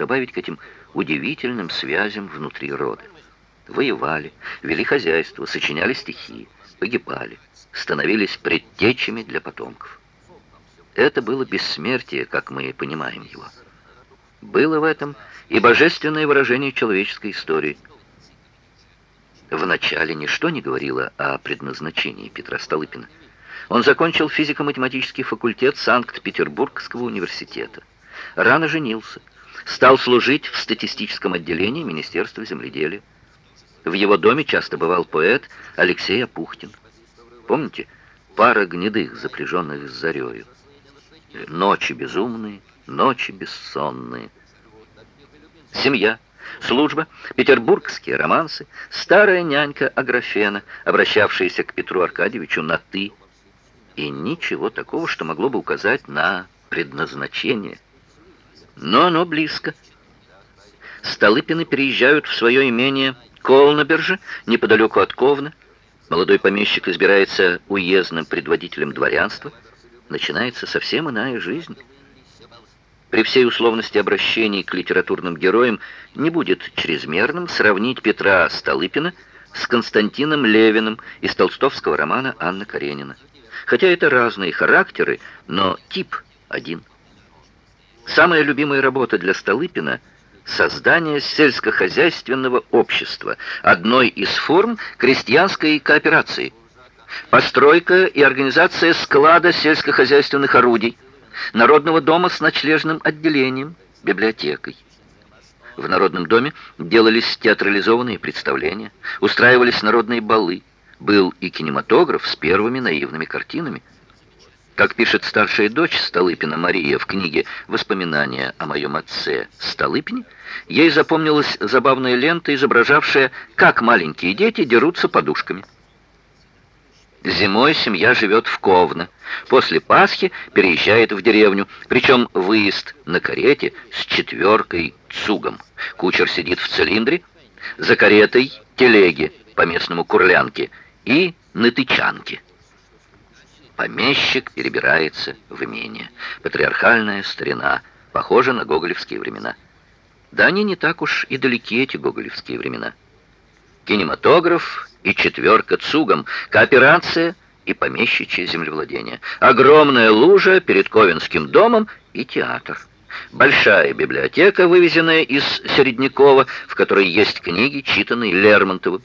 добавить к этим удивительным связям внутри рода. Воевали, вели хозяйство, сочиняли стихи, погибали, становились предтечами для потомков. Это было бессмертие, как мы понимаем его. Было в этом и божественное выражение человеческой истории. Вначале ничто не говорило о предназначении Петра Столыпина. Он закончил физико-математический факультет Санкт-Петербургского университета. Рано женился. Стал служить в статистическом отделении Министерства земледелия. В его доме часто бывал поэт Алексей Апухтин. Помните? Пара гнедых, запряженных с зарею. Ночи безумные, ночи бессонные. Семья, служба, петербургские романсы, старая нянька Аграфена, обращавшаяся к Петру Аркадьевичу на «ты», и ничего такого, что могло бы указать на предназначение. Но оно близко. Столыпины переезжают в свое имение Колнаберже, неподалеку от Ковна. Молодой помещик избирается уездным предводителем дворянства. Начинается совсем иная жизнь. При всей условности обращений к литературным героям не будет чрезмерным сравнить Петра Столыпина с Константином Левиным из толстовского романа «Анна Каренина». Хотя это разные характеры, но тип один. Самая любимая работа для Столыпина – создание сельскохозяйственного общества, одной из форм крестьянской кооперации. Постройка и организация склада сельскохозяйственных орудий, народного дома с ночлежным отделением, библиотекой. В Народном доме делались театрализованные представления, устраивались народные балы, был и кинематограф с первыми наивными картинами. Как пишет старшая дочь Столыпина Мария в книге «Воспоминания о моем отце Столыпине», ей запомнилась забавная лента, изображавшая, как маленькие дети дерутся подушками. Зимой семья живет в Ковно. После Пасхи переезжает в деревню, причем выезд на карете с четверкой цугом. Кучер сидит в цилиндре, за каретой телеги, по-местному курлянки, и натычанки. Помещик перебирается в имение. Патриархальная старина, похожа на гоголевские времена. Да они не так уж и далеки, эти гоголевские времена. Кинематограф и четверка цугом, кооперация и помещичье землевладение. Огромная лужа перед Ковенским домом и театр. Большая библиотека, вывезенная из Середнякова, в которой есть книги, читанные Лермонтовым.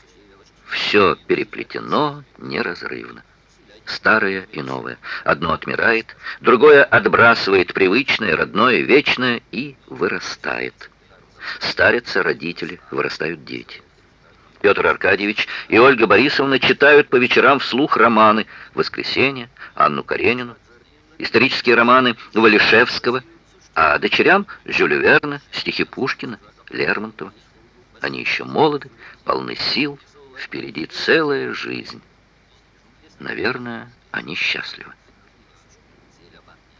Все переплетено неразрывно. Старое и новое. Одно отмирает, другое отбрасывает привычное, родное, вечное и вырастает. Старятся родители, вырастают дети. Петр Аркадьевич и Ольга Борисовна читают по вечерам вслух романы «Воскресенье», Анну Каренину, исторические романы Валишевского, а дочерям Жюля Верна, стихи Пушкина, Лермонтова. Они еще молоды, полны сил, Впереди целая жизнь. Наверное, они счастливы.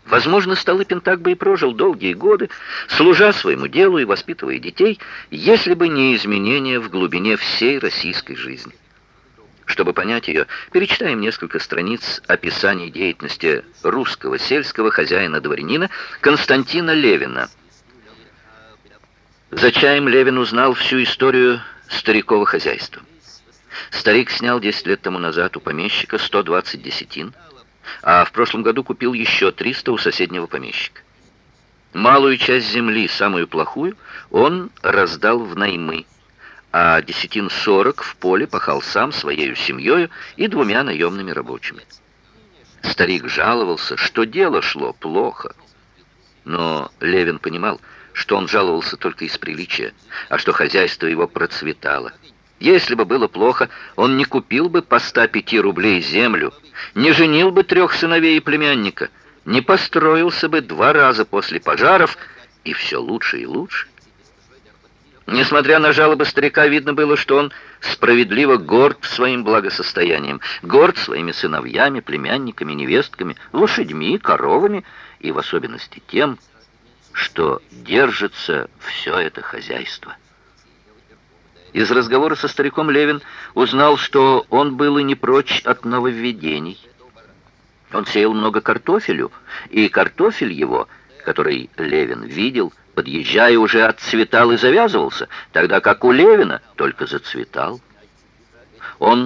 Возможно, Столыпин так бы и прожил долгие годы, служа своему делу и воспитывая детей, если бы не изменения в глубине всей российской жизни. Чтобы понять ее, перечитаем несколько страниц описаний деятельности русского сельского хозяина-дворянина Константина Левина. За чаем Левин узнал всю историю старикова хозяйства. Старик снял 10 лет тому назад у помещика 120 десятин, а в прошлом году купил еще 300 у соседнего помещика. Малую часть земли, самую плохую, он раздал в наймы, а десятин 40 в поле пахал сам своей семьей и двумя наемными рабочими. Старик жаловался, что дело шло плохо. Но Левин понимал, что он жаловался только из приличия, а что хозяйство его процветало. Если бы было плохо, он не купил бы по 105 рублей землю, не женил бы трех сыновей и племянника, не построился бы два раза после пожаров, и все лучше и лучше. Несмотря на жалобы старика, видно было, что он справедливо горд своим благосостоянием, горд своими сыновьями, племянниками, невестками, лошадьми, коровами и в особенности тем, что держится все это хозяйство. Из разговора со стариком Левин узнал, что он был и не прочь от нововведений. Он сеял много картофелю, и картофель его, который Левин видел, подъезжая, уже отцветал и завязывался, тогда как у Левина только зацветал. Он